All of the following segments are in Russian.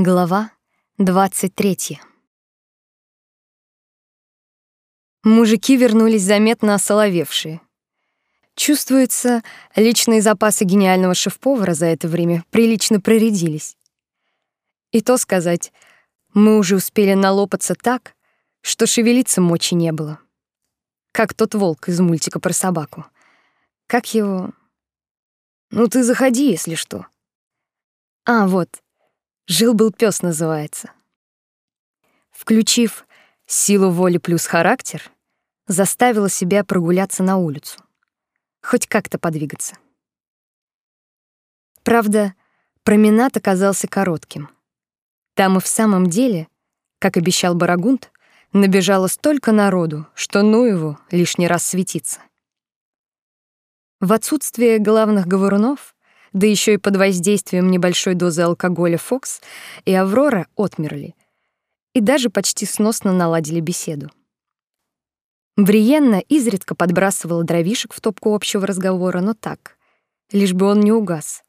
Глава 23. Мужики вернулись заметно осоловевшие. Чувствуется, личные запасы гениального шеф-повара за это время прилично проредились. И то сказать, мы уже успели налопаться так, что шевелиться мочи не было. Как тот волк из мультика про собаку. Как его... Ну ты заходи, если что. А, вот. Жил-был пес называется. Включив силу воли плюс характер, заставила себя прогуляться на улицу. Хоть как-то подвигаться. Правда, променад оказался коротким. Там и в самом деле, как обещал Барагунд, набежало столько народу, что ну его лишний раз светиться. В отсутствие главных говорунов да еще и под воздействием небольшой дозы алкоголя Фокс и Аврора отмерли и даже почти сносно наладили беседу. Бриенна изредка подбрасывала дровишек в топку общего разговора, но так, лишь бы он не угас.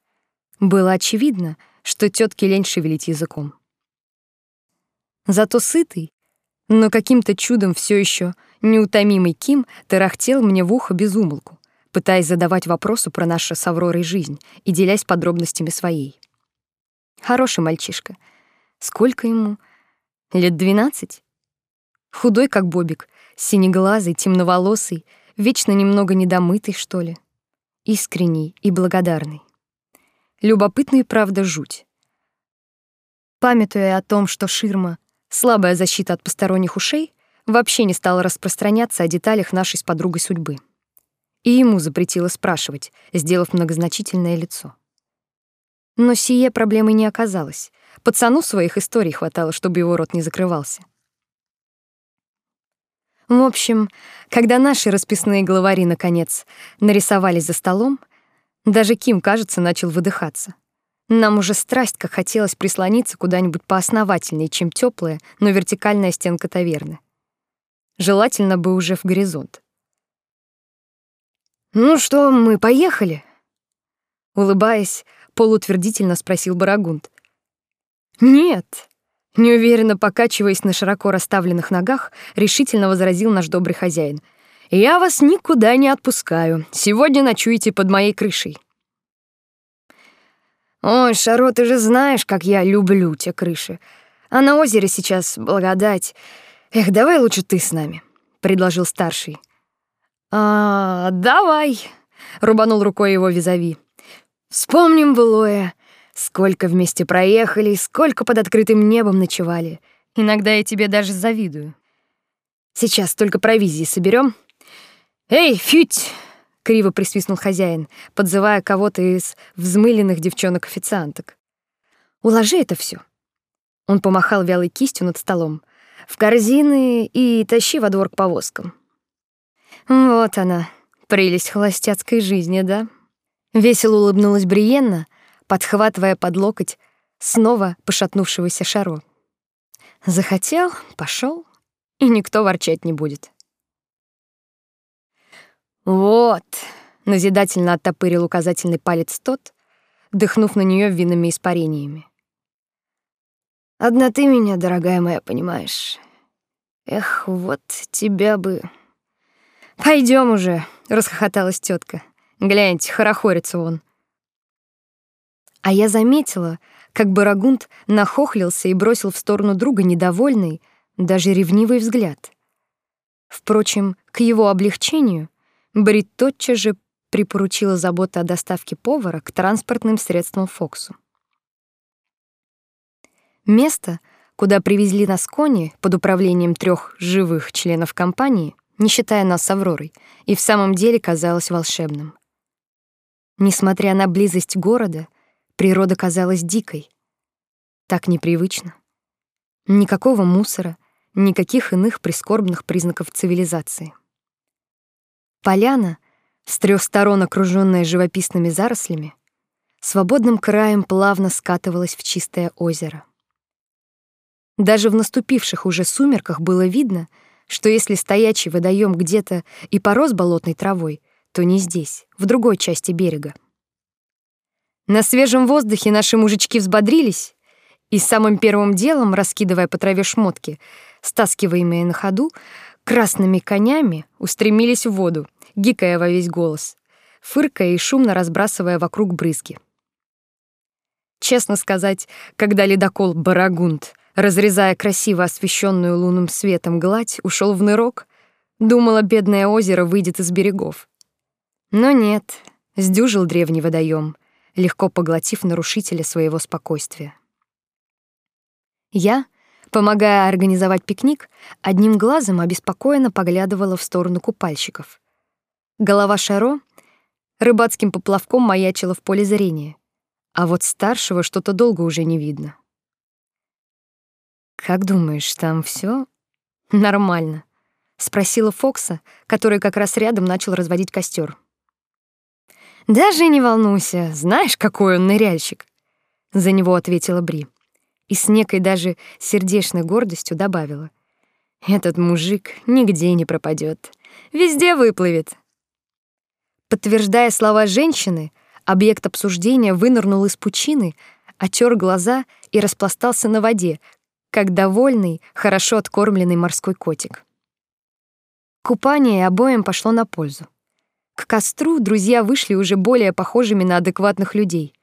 Было очевидно, что тетке лень шевелить языком. Зато сытый, но каким-то чудом все еще неутомимый Ким тарахтел мне в ухо без умолку пытаясь задавать вопросы про нашу с Авророй жизнь и делясь подробностями своей. Хороший мальчишка. Сколько ему? Лет двенадцать? Худой, как бобик, синеглазый, темноволосый, вечно немного недомытый, что ли. Искренний и благодарный. Любопытный, правда, жуть. Памятуя о том, что ширма — слабая защита от посторонних ушей, вообще не стала распространяться о деталях нашей с подругой судьбы и ему запретила спрашивать, сделав многозначительное лицо. Но сие проблемой не оказалось. Пацану своих историй хватало, чтобы его рот не закрывался. В общем, когда наши расписные главари наконец нарисовались за столом, даже Ким, кажется, начал выдыхаться. Нам уже страсть как хотелось прислониться куда-нибудь поосновательнее, чем теплая, но вертикальная стенка таверны. Желательно бы уже в горизонт. Ну что, мы поехали? Улыбаясь, полутвердительно спросил Барагунд. Нет, неуверенно покачиваясь на широко расставленных ногах, решительно возразил наш добрый хозяин. Я вас никуда не отпускаю. Сегодня ночуете под моей крышей. Ой, Шаро, ты же знаешь, как я люблю те крыши. А на озере сейчас благодать. Эх, давай лучше ты с нами, предложил старший. «А, давай!» — рубанул рукой его визави. «Вспомним былое. Сколько вместе проехали, сколько под открытым небом ночевали. Иногда я тебе даже завидую. Сейчас только провизии соберем. Эй, фють!» — криво присвистнул хозяин, подзывая кого-то из взмыленных девчонок-официанток. «Уложи это все. Он помахал вялой кистью над столом. «В корзины и тащи во двор к повозкам. Вот она, прелесть холостяцкой жизни, да? Весело улыбнулась Бриенна, подхватывая под локоть снова пошатнувшегося Шаро. Захотел, пошел, и никто ворчать не будет. Вот, назидательно оттопырил указательный палец тот, дыхнув на нее винными испарениями. Одна ты меня, дорогая моя, понимаешь. Эх, вот тебя бы Пойдем уже, расхохоталась тетка. Гляньте, хорохорится он. А я заметила, как Барагунд нахохлился и бросил в сторону друга недовольный, даже ревнивый взгляд. Впрочем, к его облегчению Брит тотчас же припоручила заботу о доставке повара к транспортным средствам Фоксу. Место, куда привезли нас кони под управлением трех живых членов компании, не считая нас с Авророй, и в самом деле казалось волшебным. Несмотря на близость города, природа казалась дикой. Так непривычно. Никакого мусора, никаких иных прискорбных признаков цивилизации. Поляна, с трех сторон окружённая живописными зарослями, свободным краем плавно скатывалась в чистое озеро. Даже в наступивших уже сумерках было видно, что если стоячий водоем где-то и порос болотной травой, то не здесь, в другой части берега. На свежем воздухе наши мужички взбодрились И самым первым делом, раскидывая по траве шмотки, стаскиваемые на ходу, красными конями устремились в воду, гикая во весь голос, фыркая и шумно разбрасывая вокруг брызги. Честно сказать, когда ледокол Барагунд, разрезая красиво освещенную лунным светом гладь, ушел в нырок, думала, бедное озеро выйдет из берегов. Но нет, сдюжил древний водоем, легко поглотив нарушителя своего спокойствия. Я, помогая организовать пикник, одним глазом обеспокоенно поглядывала в сторону купальщиков. Голова Шаро рыбацким поплавком маячила в поле зрения, а вот старшего что-то долго уже не видно. Как думаешь, там все нормально? спросила Фокса, который как раз рядом начал разводить костер. Даже не волнуйся, знаешь, какой он ныряльщик, за него ответила Бри и с некой даже сердечной гордостью добавила: Этот мужик нигде не пропадет, везде выплывет. Подтверждая слова женщины, объект обсуждения вынырнул из пучины, отер глаза и распластался на воде, как довольный, хорошо откормленный морской котик. Купание обоим пошло на пользу. К костру друзья вышли уже более похожими на адекватных людей.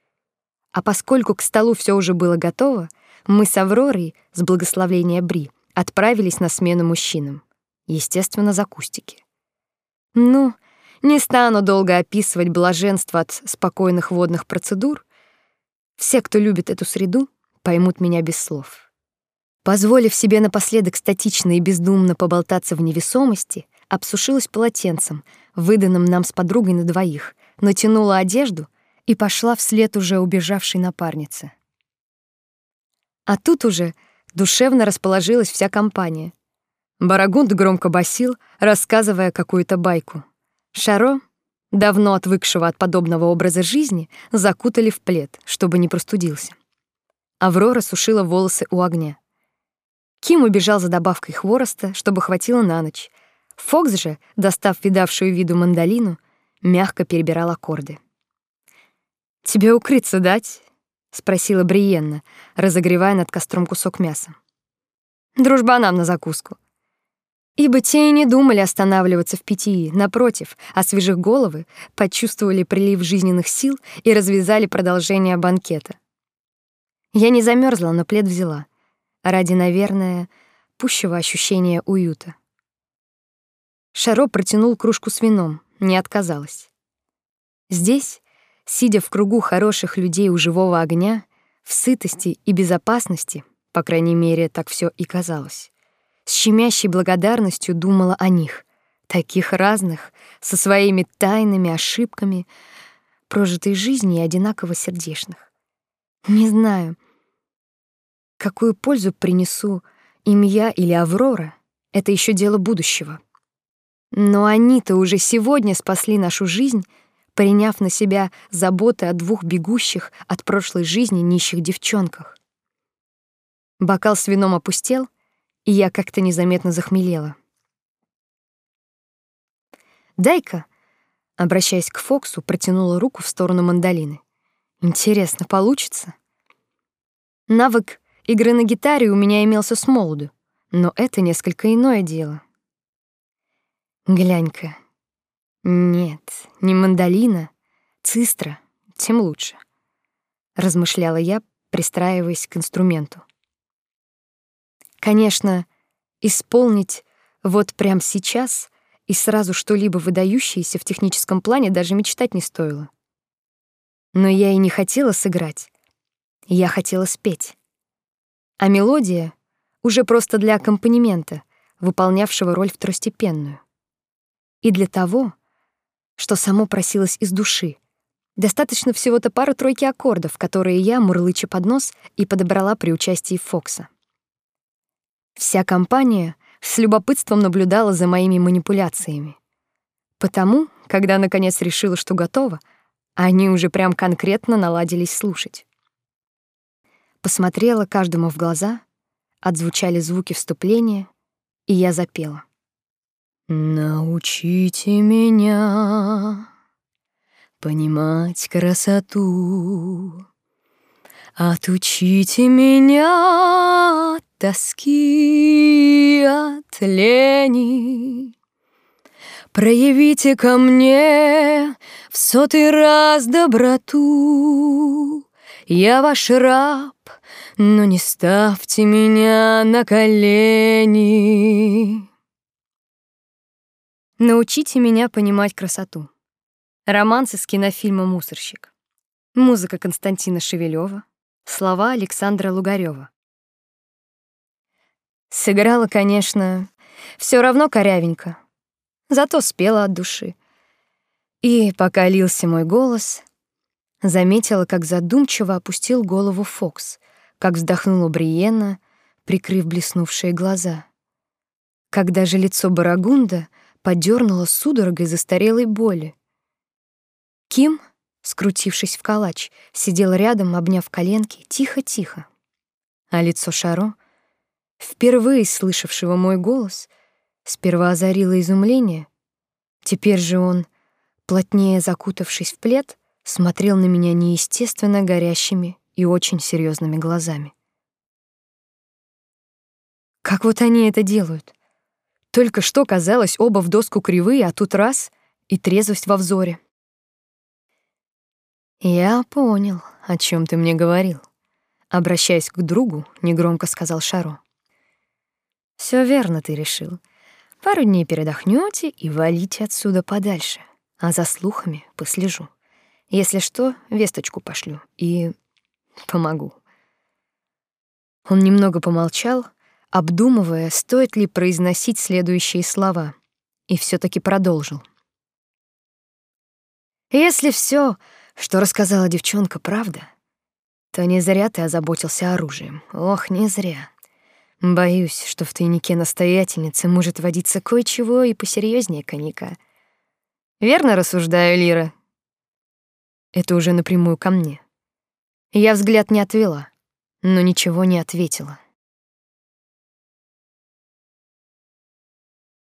А поскольку к столу все уже было готово, мы с Авророй, с благословения Бри, отправились на смену мужчинам. Естественно, за кустики. Ну, не стану долго описывать блаженство от спокойных водных процедур. Все, кто любит эту среду, поймут меня без слов. Позволив себе напоследок статично и бездумно поболтаться в невесомости, обсушилась полотенцем, выданным нам с подругой на двоих, натянула одежду и пошла вслед уже убежавшей напарнице. А тут уже душевно расположилась вся компания. Барагунд громко басил, рассказывая какую-то байку. Шаро, давно отвыкшего от подобного образа жизни, закутали в плед, чтобы не простудился. Аврора сушила волосы у огня. Ким убежал за добавкой хвороста, чтобы хватило на ночь. Фокс же, достав видавшую виду мандолину, мягко перебирал аккорды. «Тебе укрыться дать?» спросила Бриенна, разогревая над костром кусок мяса. Дружба нам на закуску. Ибо те и не думали останавливаться в питьи, напротив, освежив головы, почувствовали прилив жизненных сил и развязали продолжение банкета. Я не замерзла, но плед взяла, ради, наверное, пущего ощущения уюта. Шаро протянул кружку с вином, не отказалась. Здесь сидя в кругу хороших людей у живого огня, в сытости и безопасности, по крайней мере, так все и казалось. С щемящей благодарностью думала о них, таких разных, со своими тайнами, ошибками, прожитой жизни и одинаково сердечных. Не знаю, какую пользу принесу им я или Аврора, это еще дело будущего. Но они-то уже сегодня спасли нашу жизнь приняв на себя заботы о двух бегущих от прошлой жизни нищих девчонках. Бокал с вином опустел, и я как-то незаметно захмелела. «Дай-ка», обращаясь к Фоксу, протянула руку в сторону мандолины. «Интересно, получится?» Навык игры на гитаре у меня имелся с молоду, но это несколько иное дело. Глянь-ка, нет, не мандолина, цистра, тем лучше, размышляла я, пристраиваясь к инструменту. Конечно, исполнить вот прямо сейчас и сразу что-либо выдающееся в техническом плане даже мечтать не стоило. Но я и не хотела сыграть. Я хотела спеть. А мелодия уже просто для аккомпанемента, выполнявшего роль второстепенную. И для того, что само просилось из души. Достаточно всего-то пары-тройки аккордов, которые я, мурлыча под нос, и подобрала при участии Фокса. Вся компания с любопытством наблюдала за моими манипуляциями. Потому, когда наконец решила, что готова, они уже прям конкретно наладились слушать. Посмотрела каждому в глаза, отзвучали звуки вступления, и я запела. Научите меня понимать красоту, Отучите меня от тоски, от лени. Проявите ко мне в сотый раз доброту. Я ваш раб, но не ставьте меня на колени. Научите меня понимать красоту. Романс из кинофильма «Мусорщик». Музыка Константина Шевелева. Слова Александра Лугарева. Сыграла, конечно, все равно корявенько, зато спела от души. И пока лился мой голос, заметила, как задумчиво опустил голову Фокс, как вздохнула Бриена, прикрыв блеснувшие глаза. Когда же лицо Барагунда подернуло судорогой застарелой боли. Ким, скрутившись в калач, сидел рядом, обняв коленки, тихо-тихо. А лицо Шаро, впервые слышавшего мой голос, сперва озарило изумление. Теперь же он, плотнее закутавшись в плед, смотрел на меня неестественно горящими и очень серьезными глазами. Как вот они это делают? Только что казалось оба в доску кривые, а тут раз — и трезвость во взоре. «Я понял, о чем ты мне говорил», — обращаясь к другу, негромко сказал Шаро. Все верно ты решил. Пару дней передохнете и валите отсюда подальше, а за слухами послежу. Если что, весточку пошлю и помогу». Он немного помолчал, обдумывая, стоит ли произносить следующие слова, и все таки продолжил. Если все, что рассказала девчонка, правда, то не зря ты озаботился оружием. Ох, не зря. Боюсь, что в тайнике настоятельницы может водиться кое-чего и посерьезнее коньяка. Верно рассуждаю, Лира? Это уже напрямую ко мне. Я взгляд не отвела, но ничего не ответила.